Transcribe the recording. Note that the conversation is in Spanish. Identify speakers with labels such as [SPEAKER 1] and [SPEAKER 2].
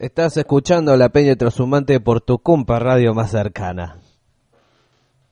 [SPEAKER 1] Estás escuchando la Peña Trasumante por tu compa radio más cercana.